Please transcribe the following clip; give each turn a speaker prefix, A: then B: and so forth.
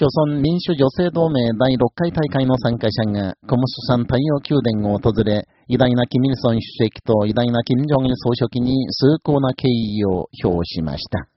A: 朝鮮民主女性同盟第6回大会の参加者が、コムス山太陽宮殿を訪れ、偉大なキム・イルソン主席と偉大なキム・ジョンイル総書記に崇高な敬意を表しました。